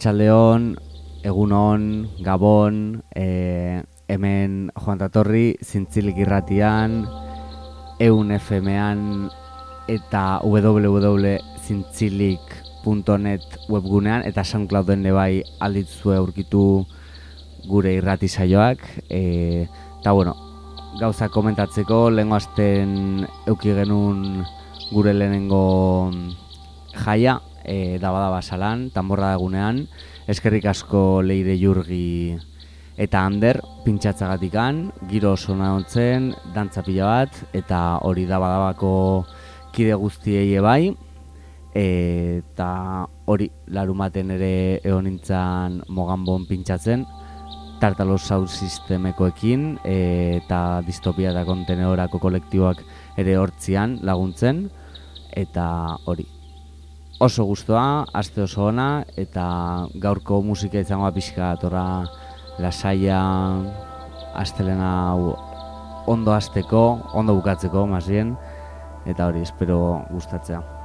Arratxaldeon, Egunon, Gabon, e, hemen Juan Tatorri, Zintzilik irratian, Eun FM-an eta www.zintzilik.net webgunean eta SoundClouden bai alditzue aurkitu gure irrati saioak. E, eta bueno, gauza komentatzeko, lehenko asten euki genuen gure lehenengo jaia, e, daba basalan, tanborra dagunean, eskerrik asko leire jurgi eta ander pintxatzagatikan, giro oso nahontzen, dantza pila bat, eta hori daba dabako kide guztiei ebai, eta hori larumaten ere egon nintzen moganbon pintxatzen, tartalo sound sistemekoekin eta distopia eta konteneorako kolektiboak ere hortzian laguntzen. Eta hori oso gustoa, aste oso ona eta gaurko musika izango pixka torra lasaia astelena ondo hasteko, ondo bukatzeko, mazien, eta hori, espero gustatzea.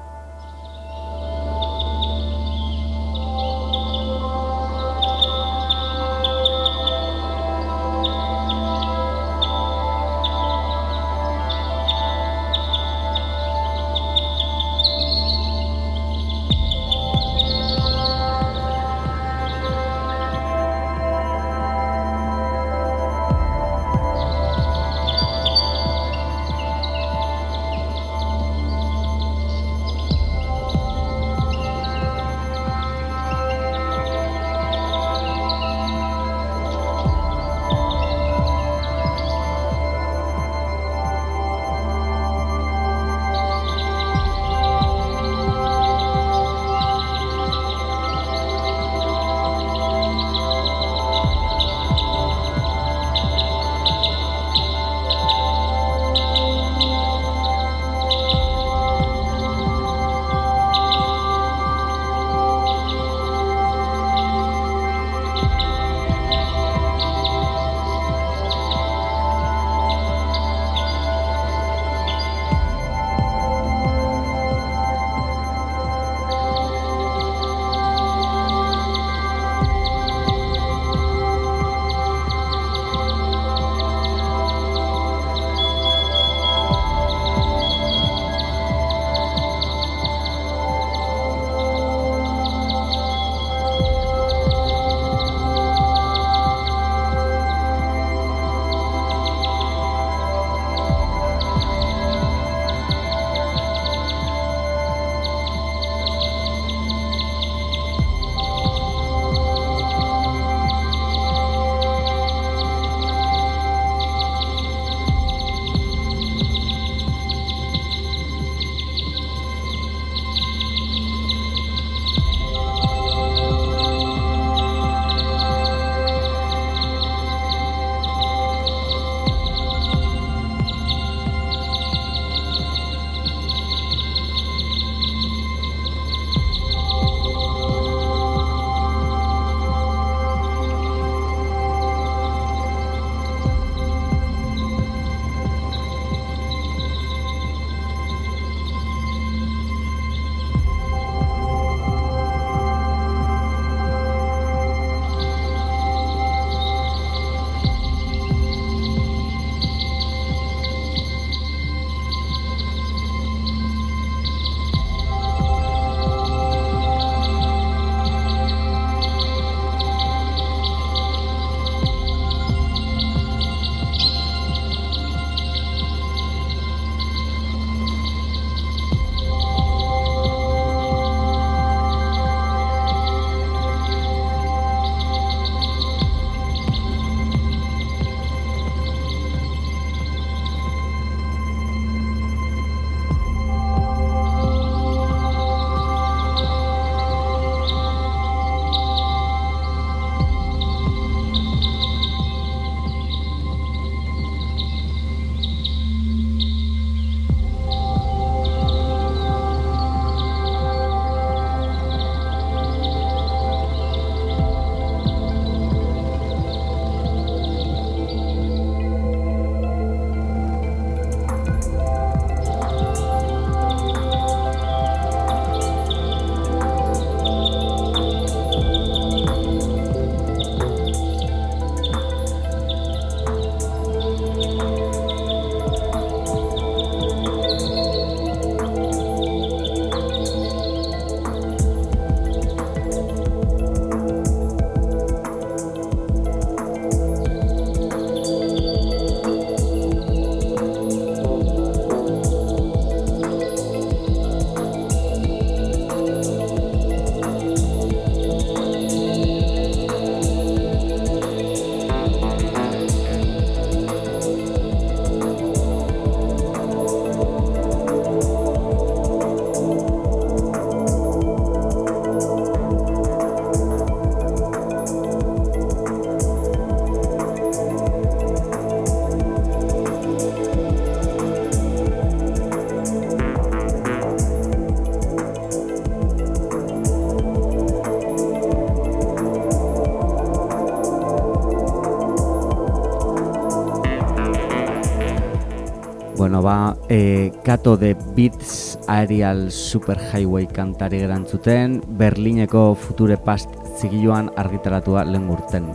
Kato de Beats Aerial Superhighway kantari gerantzuten, Berlineko Future Past zigiluan argitaratua lehen urten.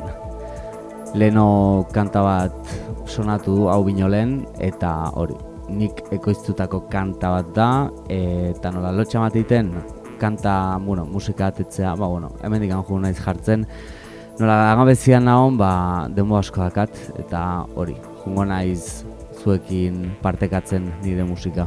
Leno kanta bat sonatu du hau binolen, eta hori, nik ekoiztutako kanta bat da, eta nola lotxa matiten, kanta, bueno, musika atetzea, ba, bueno, hemen dikan jugu naiz jartzen, nola agabezian nahon, ba, demo asko dakat, eta hori, jungo naiz zuekin partekatzen nire musika.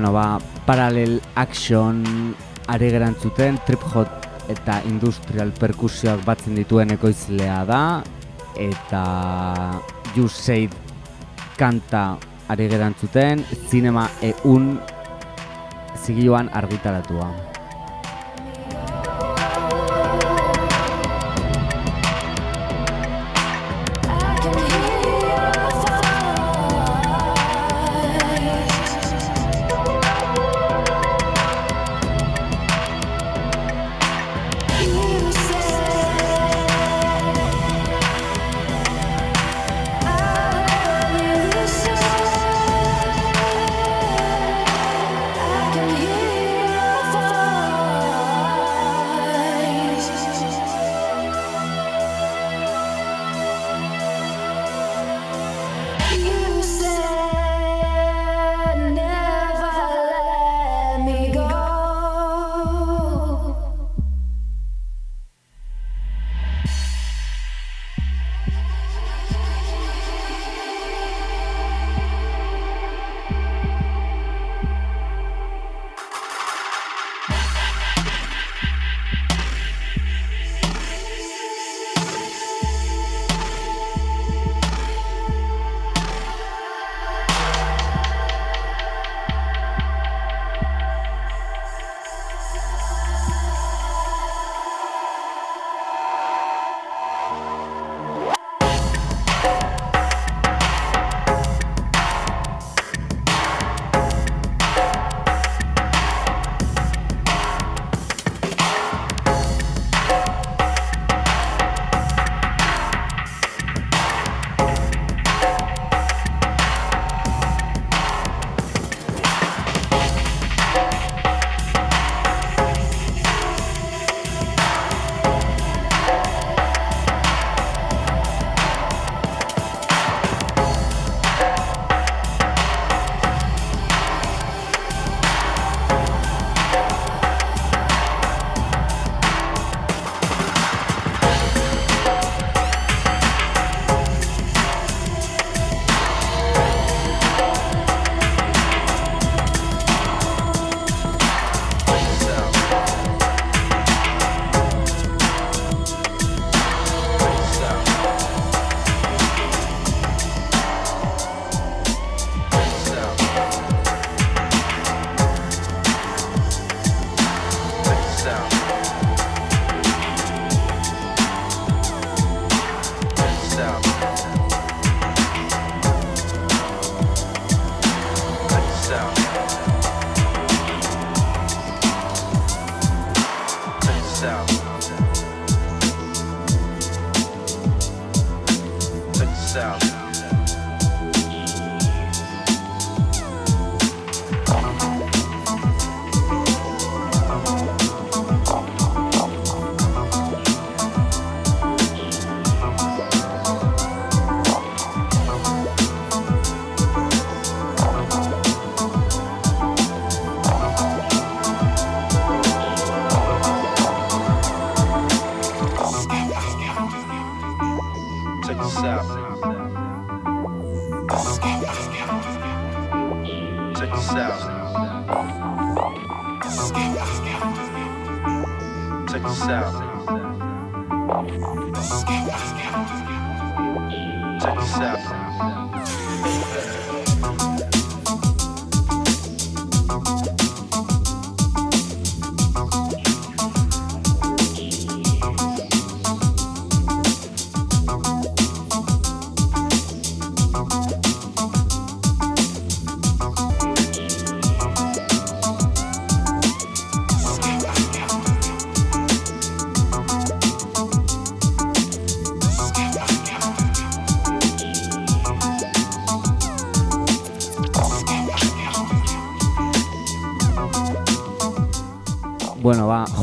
Bueno, ba, paralel action are gerantzuten, trip hot eta industrial perkusioak batzen dituen ekoizlea da, eta You Said kanta are gerantzuten, zinema eun zigiluan argitaratua.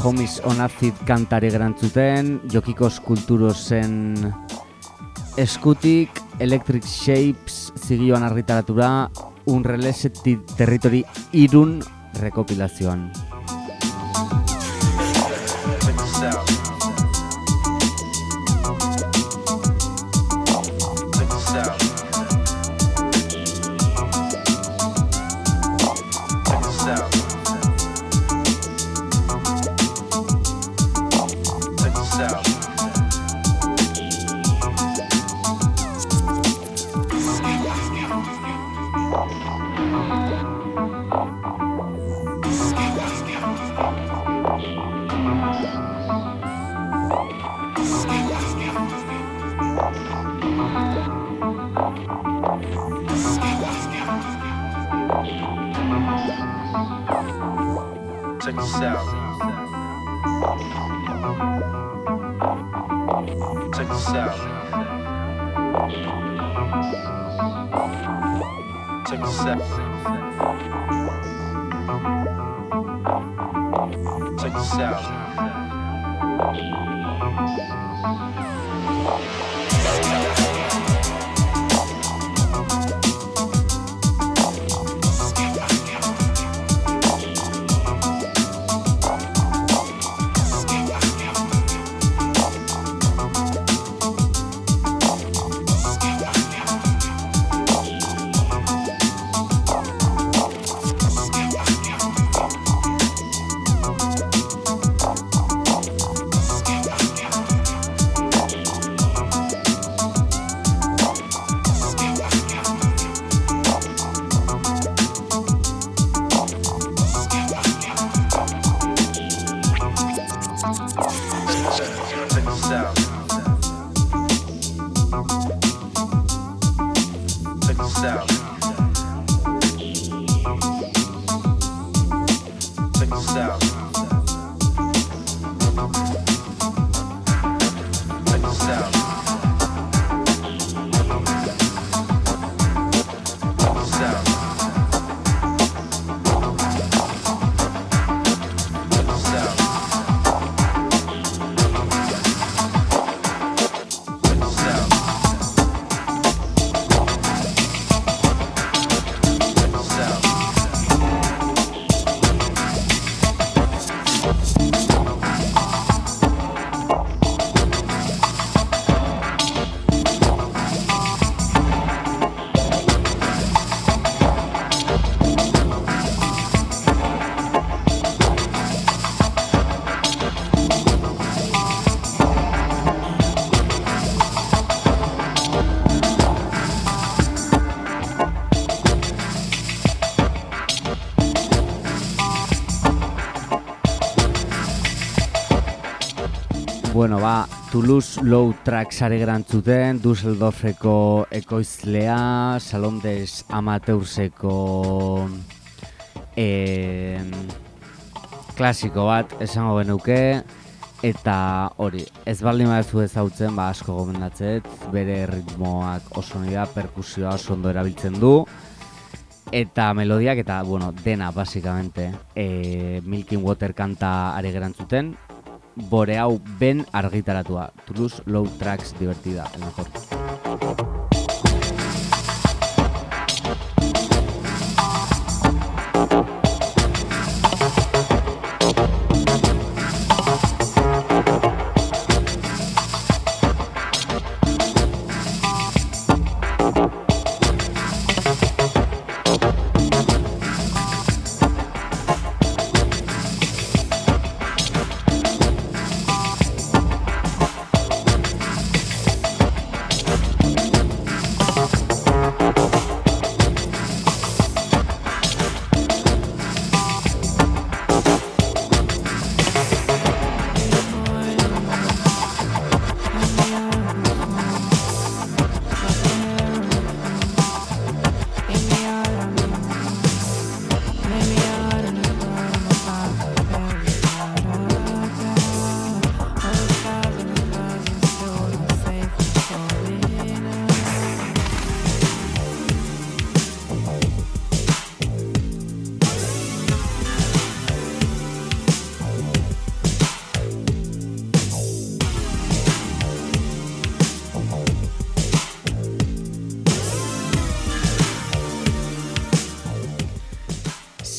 Homies onazit kantari gerantzuten, jokiko eskulturo zen eskutik, Electric Shapes zigioan argitaratura, un relese territori irun rekopilazioan. Toulouse Low Tracks ari gerantzuten, Dusseldorfeko ekoizlea, Salondes Amateurseko eh, klasiko bat esango genuke, eta hori, ez baldin badezu ezautzen, ba, asko gomendatzet, bere ritmoak oso nida, perkusioa oso ondo erabiltzen du, eta melodiak, eta, bueno, dena, basikamente, eh, Milking Water kanta ari gerantzuten, bore hau ben argitaratua. Toulouse Low Tracks divertida, el mejor.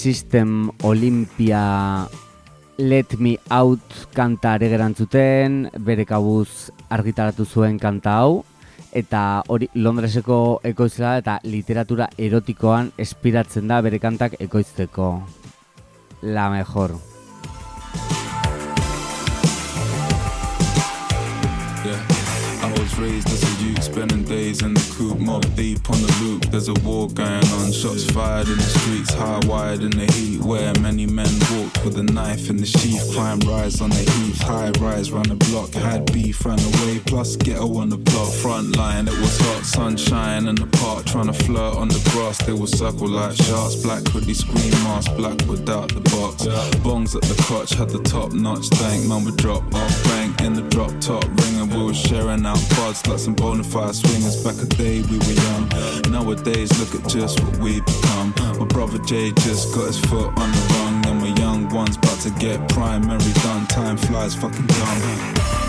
System Olympia Let Me Out kanta ere gerantzuten, bere kabuz argitaratu zuen kanta hau, eta hori Londreseko ekoizela eta literatura erotikoan espiratzen da bere kantak ekoizteko. La mejor. raised as a youth, spending days in the coop, mob deep on the loop. There's a war going on, shots fired in the streets, high wired in the heat, where many men walked with a knife in the sheath. Crime rise on the heath, high rise round the block, had beef ran away, plus ghetto on the block. Front line, it was hot, sunshine in the park, trying to flirt on the grass. They would circle like sharks, black hoodie, screen mask, black without the box. Bongs at the crotch, had the top notch tank, man would drop off bank in the drop top ring, we were sharing out cards like some bona fide swingers. Back a day we were young. Nowadays, look at just what we become. My brother Jay just got his foot on the rung, and my young ones about to get primary done. Time flies fucking dumb.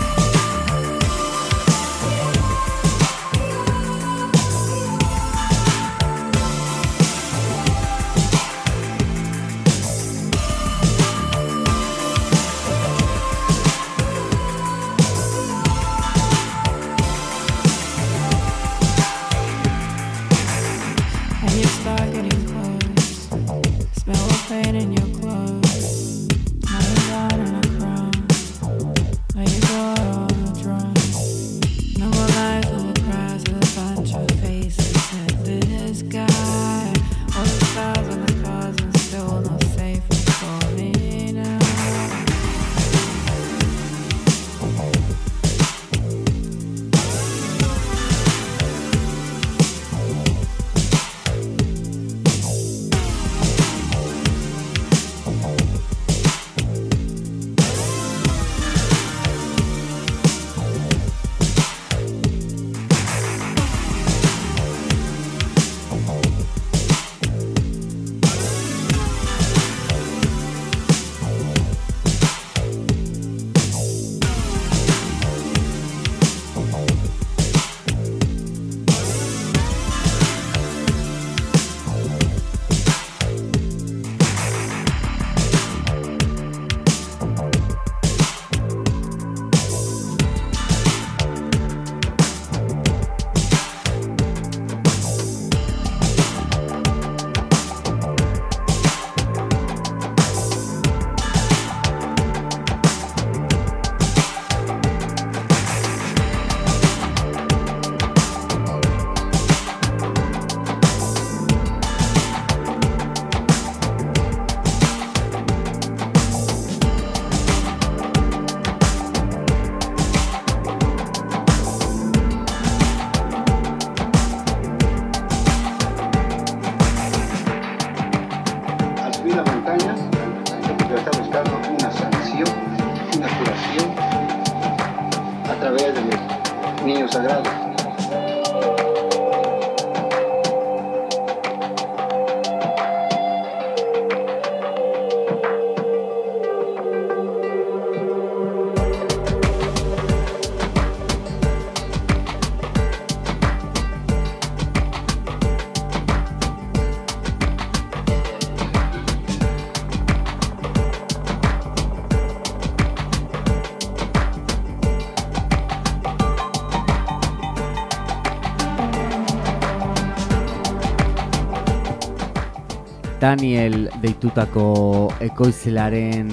Daniel deitutako ekoizelaren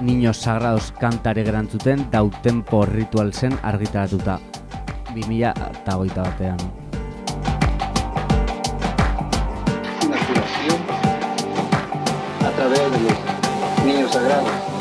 Niños Sagrados kantare gerantzuten Dautempo Ritual zen argitaratuta 2000 eta goita batean. A través de los niños sagrados.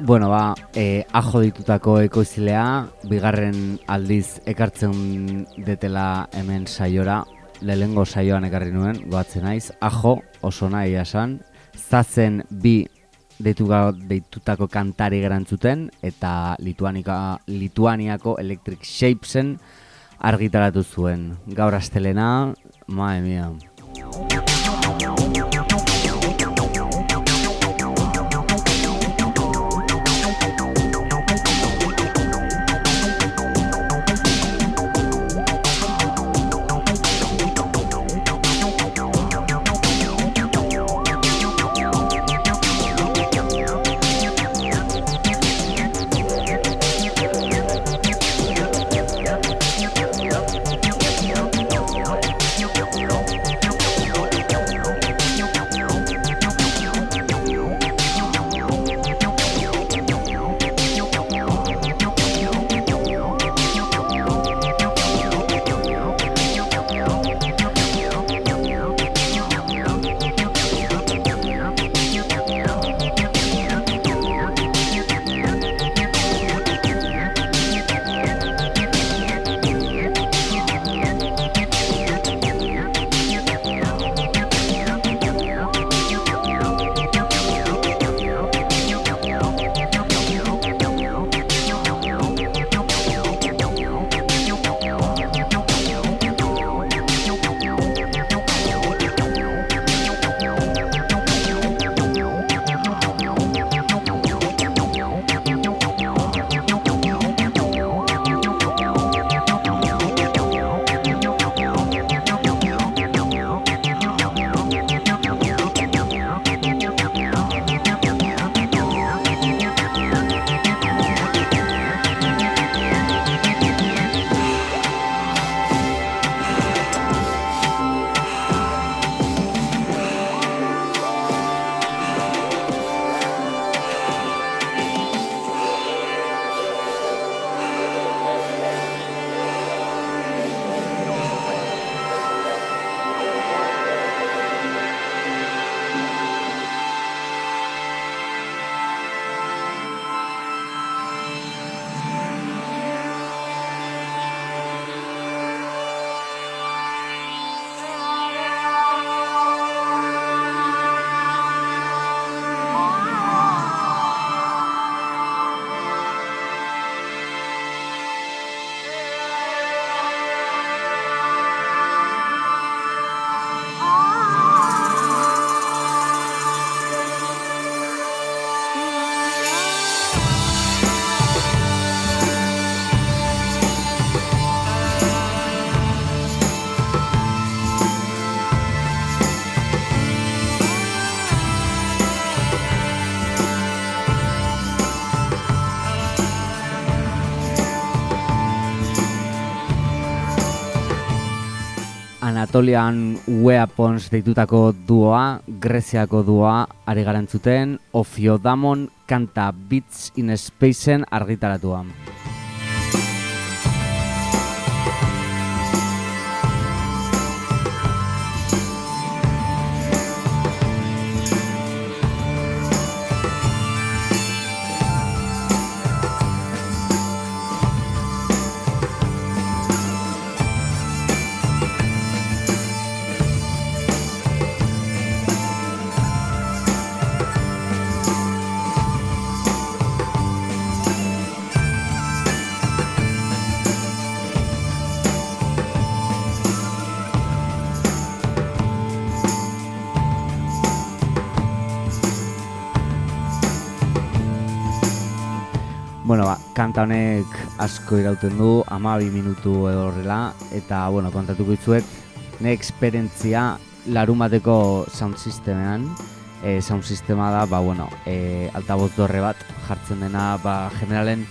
Bueno, ba, e, ajo ditutako ekoizilea, bigarren aldiz ekartzen detela hemen saiora, lehengo saioan ekarri nuen, goatzen naiz, ajo, oso nahi esan, zazen bi deituga, deitutako kantari gerantzuten, eta Lituanika, Lituaniako Electric Shapesen argitaratu zuen. Gaur astelena, mae mia. Anatolian Weapons deitutako duoa, Greziako duoa, ari garantzuten, Ofiodamon kanta Beats in Spaceen argitaratuan. Asko irauten du, ama bi minutu edo horrela, eta, bueno, kontatuko izuet, ne esperientzia larumateko sound systemean, e, sound sistema da, ba, bueno, e, altavoz dorre bat jartzen dena, ba, generalen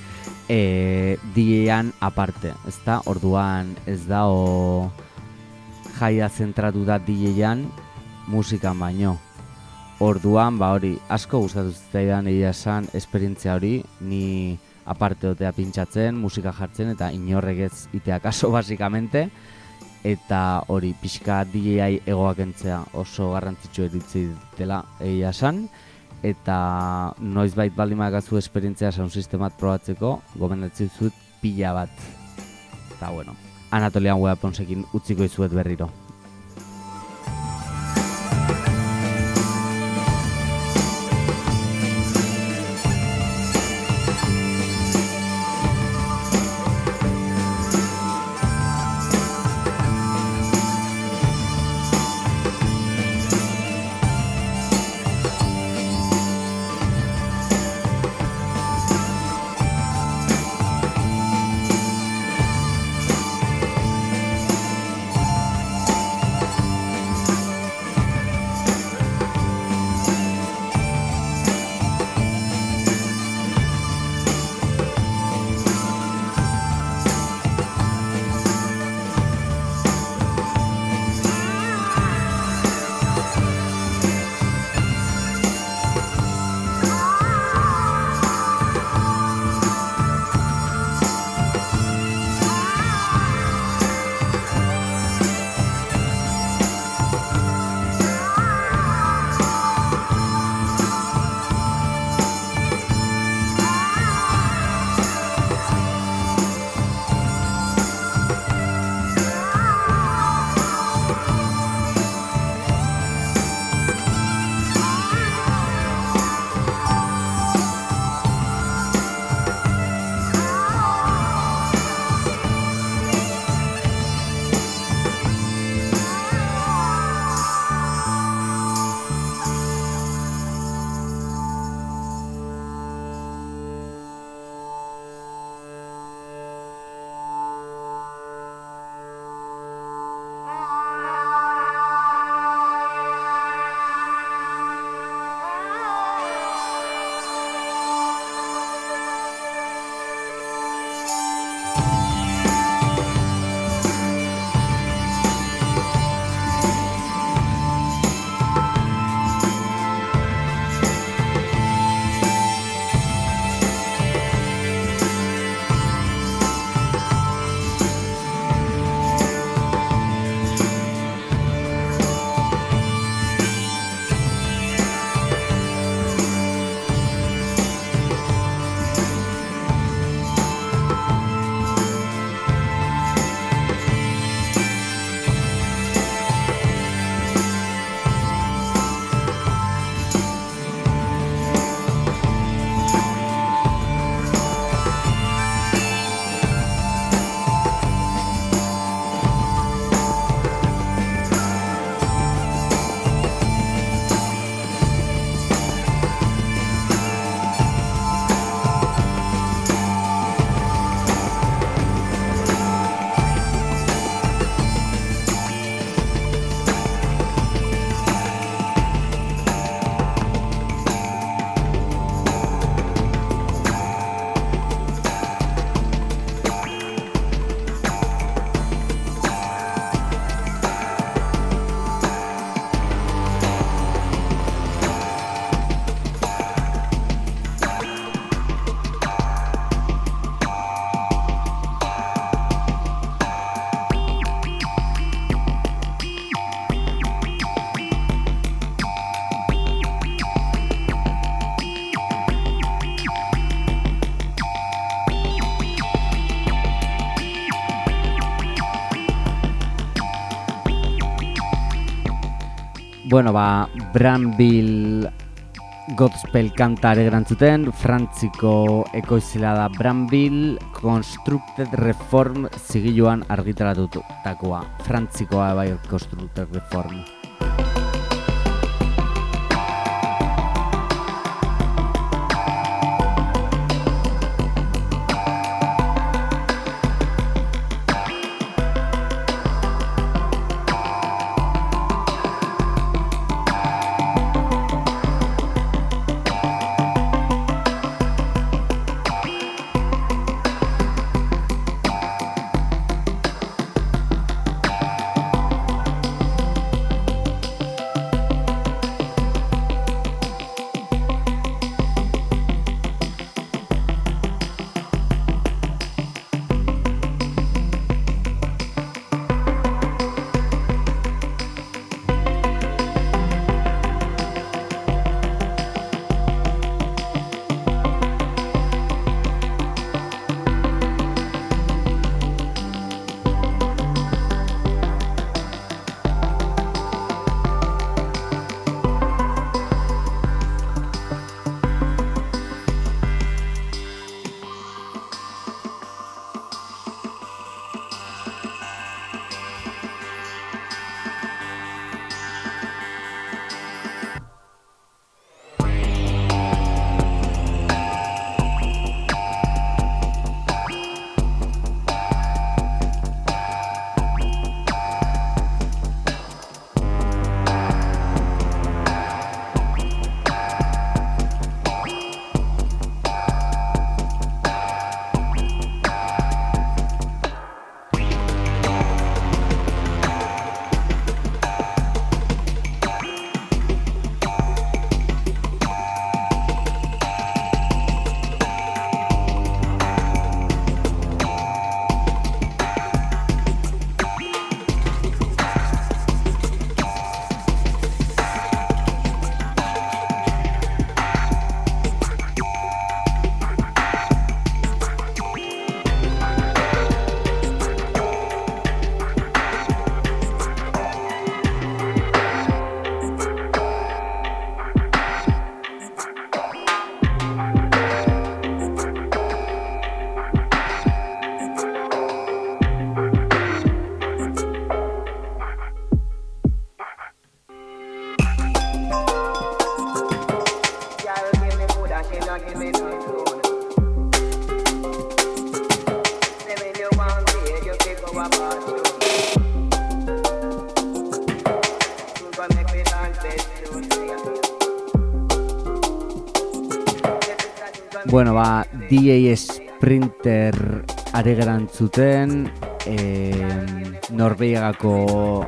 e, DJ-an aparte, ez da, orduan ez da, o jaia zentratu da DJ-an musikan baino. Orduan, ba hori, asko gustatu zitzaidan egia esan esperientzia hori, ni aparte dotea pintxatzen, musika jartzen eta inorrek ez itea kaso basikamente eta hori pixka DJI egoak entzea oso garrantzitsu eritzi dela egia esan. Eta noizbait baldin magazu esperientzia sound sistemat probatzeko gomendatzen zut pila bat. Eta bueno, Anatolian Weaponsekin utziko izuet berriro Bueno, ba, Branville Godspell kanta ere gerantzuten, frantziko ekoizila da Branville Constructed Reform zigiluan argitaratutakoa. Frantzikoa bai Constructed Reform. Are gerantzuten, eh, Norvegako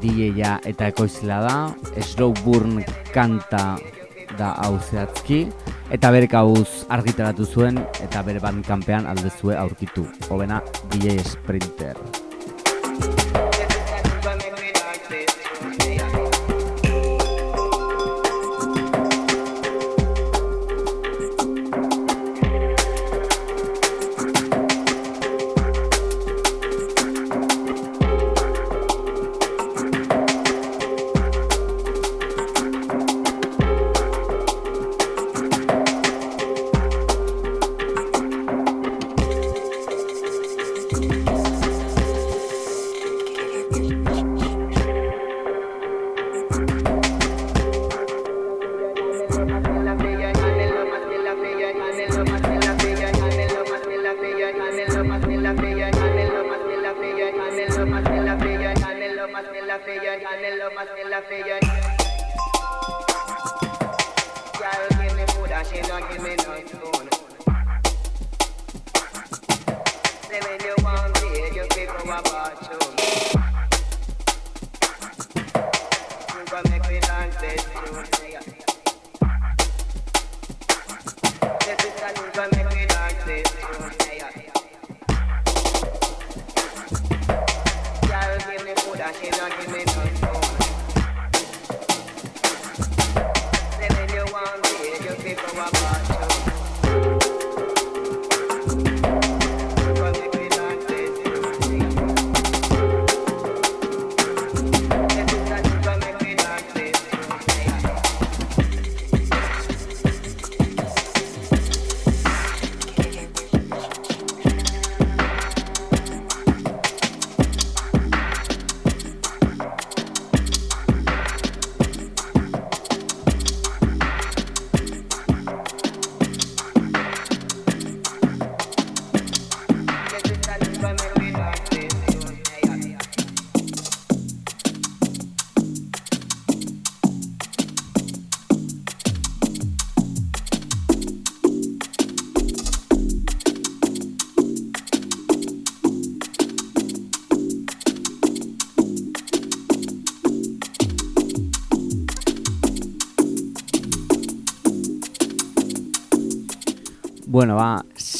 DA eta ekoizila da, Slowburn kanta da hau zehatzki, eta bere kauz argitaratu zuen, eta bere kanpean aldezue aurkitu. Hobena, DJ Sprinter. Make me yeah.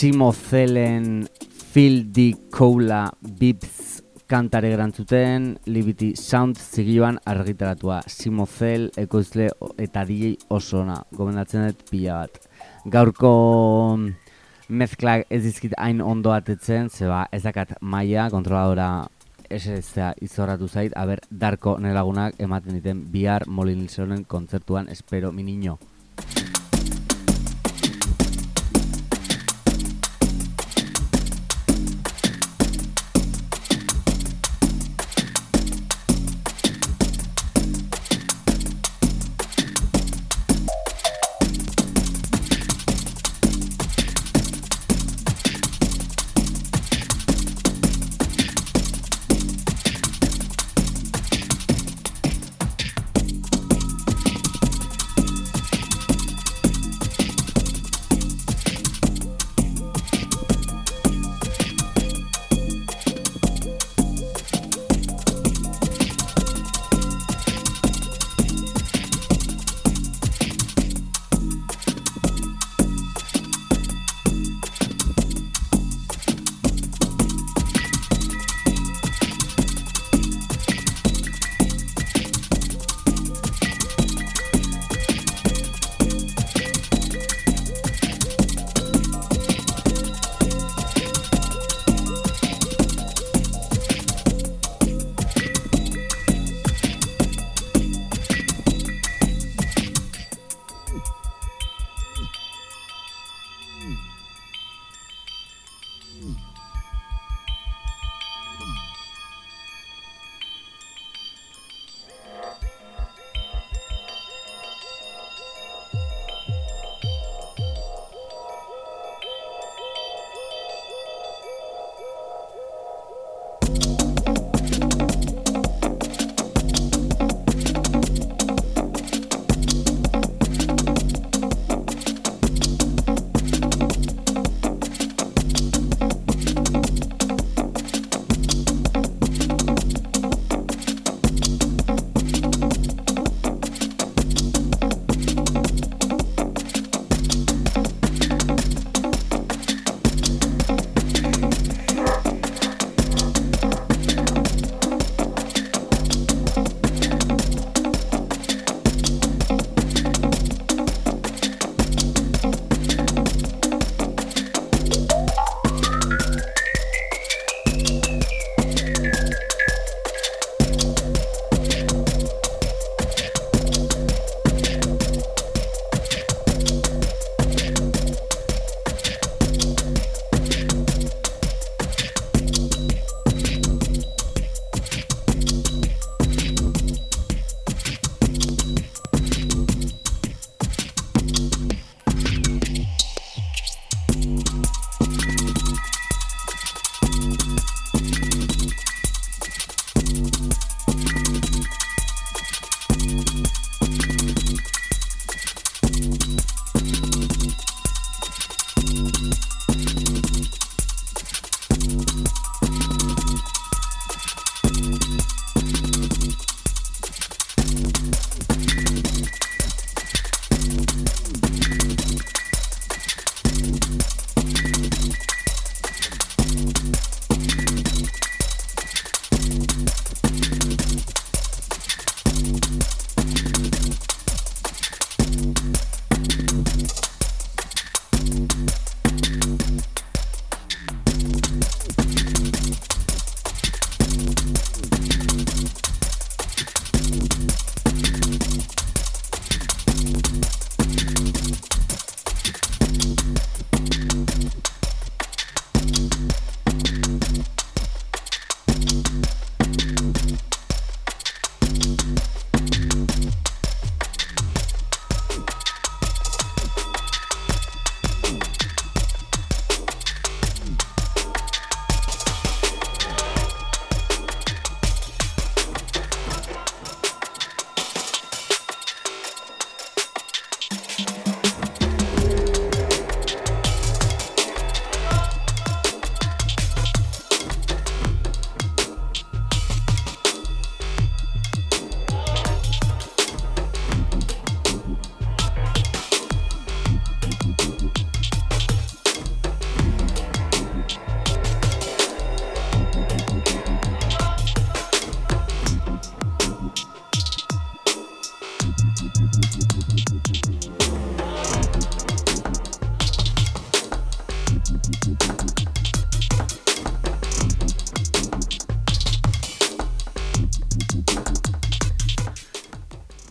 Simo Zelen Phil Di Koula Bips kantare gerantzuten, Liberty Sound zigioan argitaratua. Simo Zel, ekoizle eta DJ osona, gomendatzen dut pila bat. Gaurko mezklak ez dizkit hain ondo atetzen, zeba ez dakat maia, kontroladora ez izorratu zait, aber, darko nelagunak ematen diten bihar Molin kontzertuan, espero, mi niño.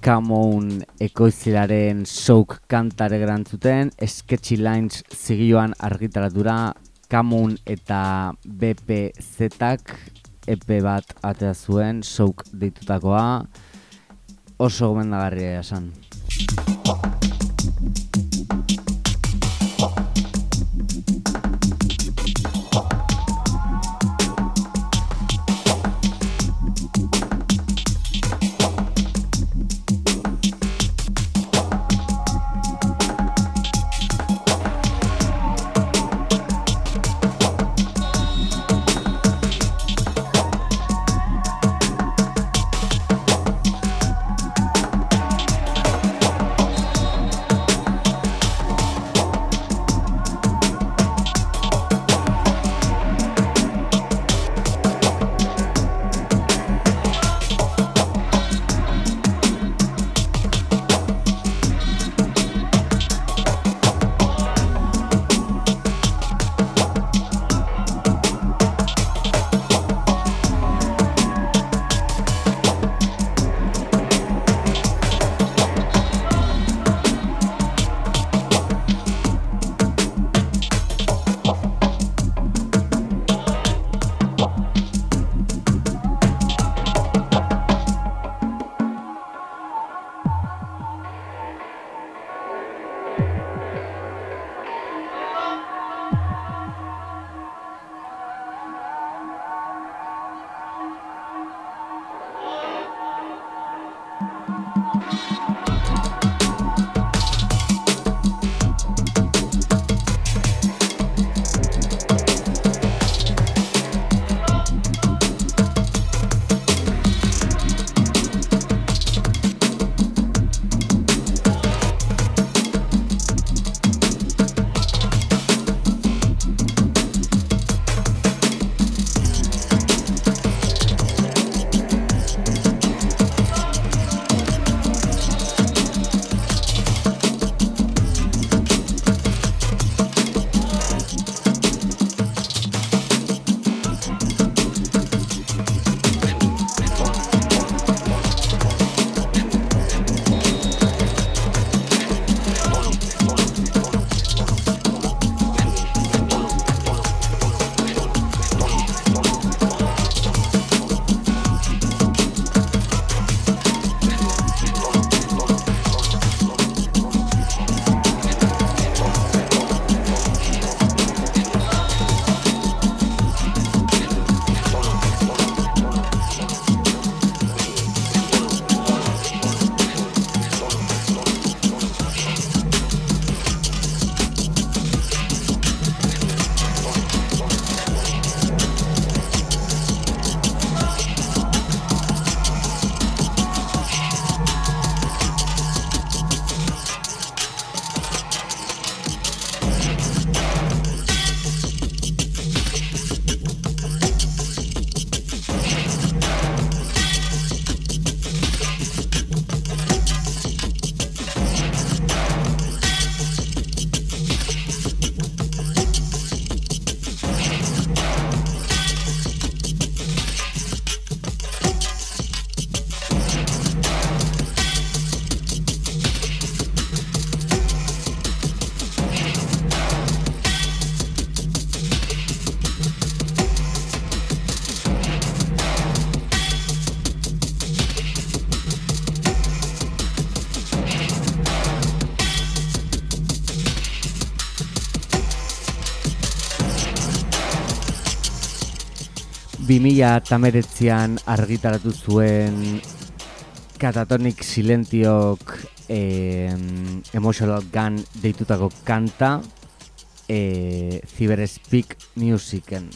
Kamoun ekoizilaren souk kantare gerantzuten, Sketchy Lines zigioan argitaratura, Kamoun eta BPZ-ak epe bat atea zuen, souk ditutakoa, oso gomendagarria esan. Bimila tameretzian argitaratu zuen Katatonik Silentiok eh, Emotional Gun deitutako kanta eh, Cyberspeak Musicen.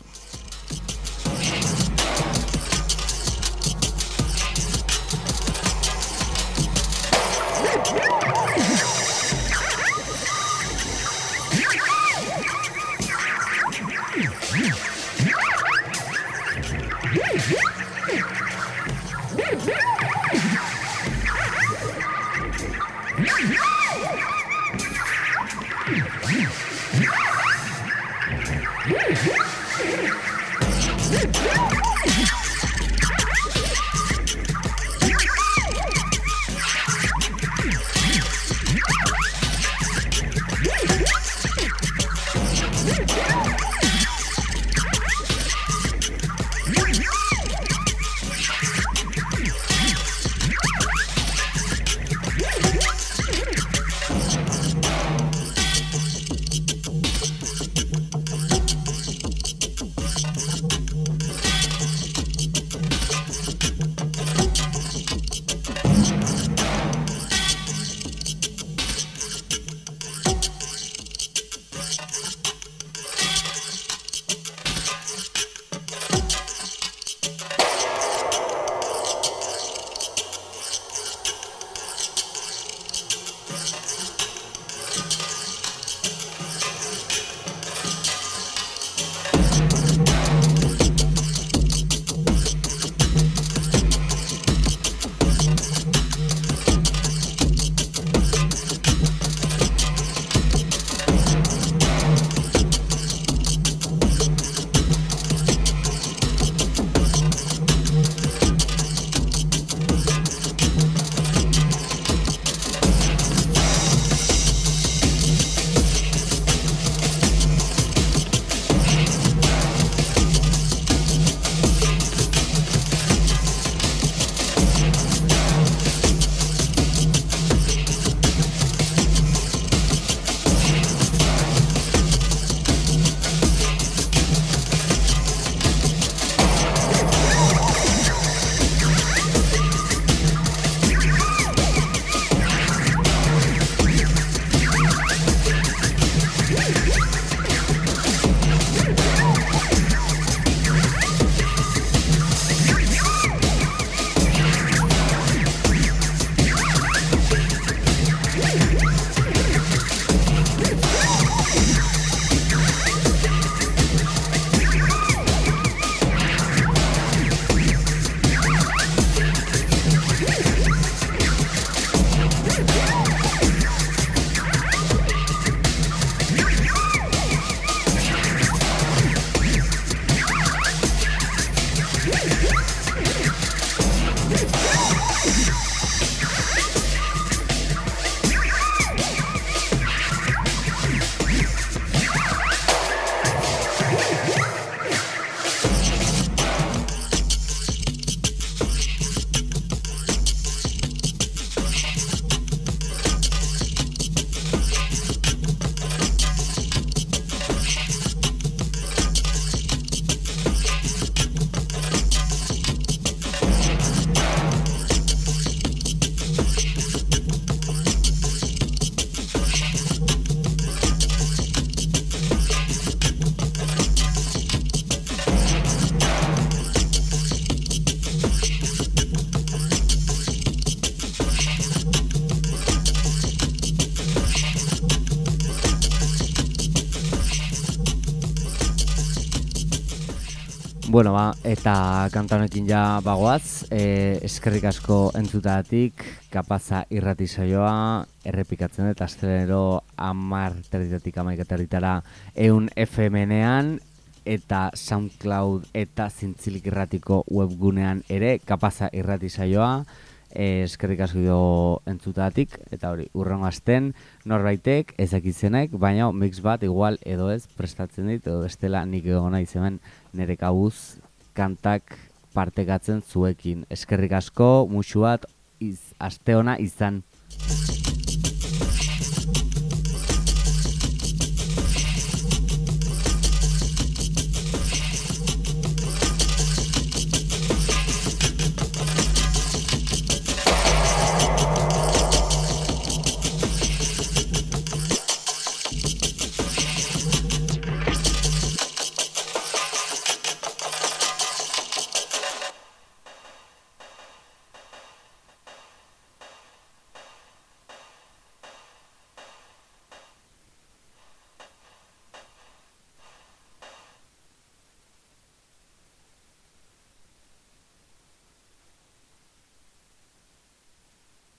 Bueno, ba, eta kanta honekin ja bagoaz, e, eskerrik asko entzutatik, kapaza irrati saioa, errepikatzen dut, astelero amar territatik amaiketarritara eun FMN-ean, eta SoundCloud eta zintzilik irratiko webgunean ere, kapaza irrati saioa, e, eskerrik asko do entzutatik, eta hori, urrengo asten, norbaitek, ezakizenek, baina mix bat igual edo ez prestatzen dit, edo bestela nik egona izemen nire kabuz kantak partekatzen zuekin. Eskerrik asko, musu bat, iz, aste ona izan.